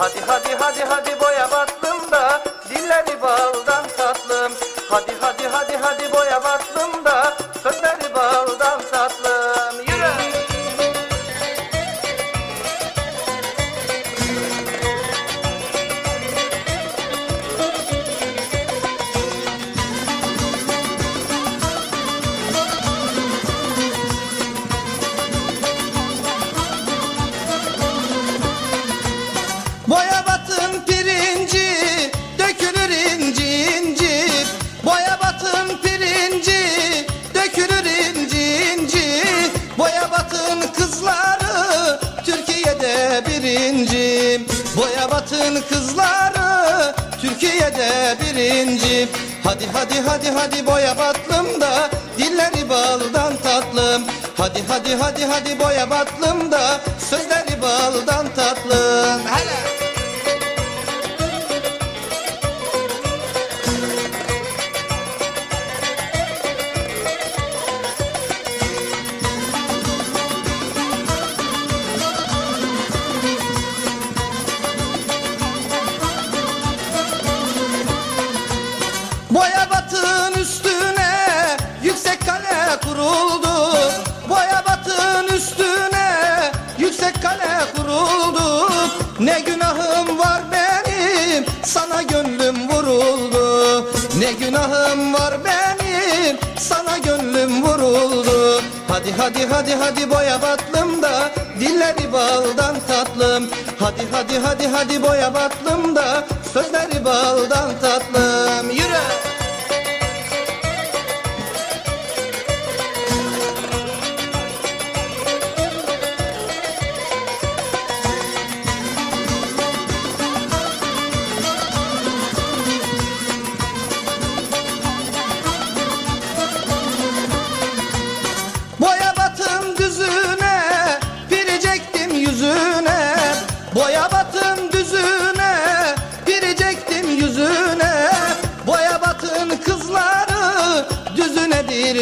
Hadi hadi hadi hadi boya battım da dilleri baldan tatlım. Hadi hadi hadi hadi boya battım da sözleri baldan tatlım. Batın kızları Türkiye'de birinci. Hadi hadi hadi hadi boya batlım da Dilleri baldan tatlım. Hadi hadi hadi hadi boya batlım da Sözleri baldan tatlım. Hele Boya batın üstüne yüksek kale kuruldu. Boya batın üstüne yüksek kale kuruldu. Ne günahım var benim sana gönlüm vuruldu. Ne günahım var benim sana gönlüm vuruldu Hadi hadi hadi hadi boya batlım da dilleri baldan tatlım Hadi hadi hadi hadi boya batlım da sözleri baldan tatlım Yürü!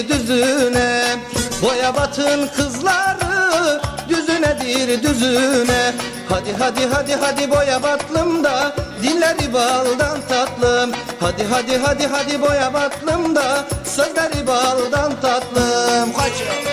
Düzüne. Boya batın kızları Düzünedir düzüne. Hadi hadi hadi hadi boya batlım da Dilleri baldan tatlım. Hadi hadi hadi hadi boya batlım da Sözleri baldan tatlım. Kaçıyor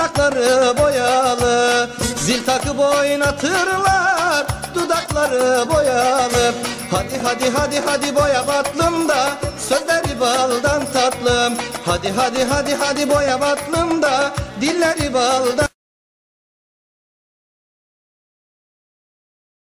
yanakları boyalı Zil takıp oynatırlar dudakları boyalı. Hadi hadi hadi hadi boya batlım da sözleri baldan tatlım. Hadi hadi hadi hadi boya batlım da dilleri baldan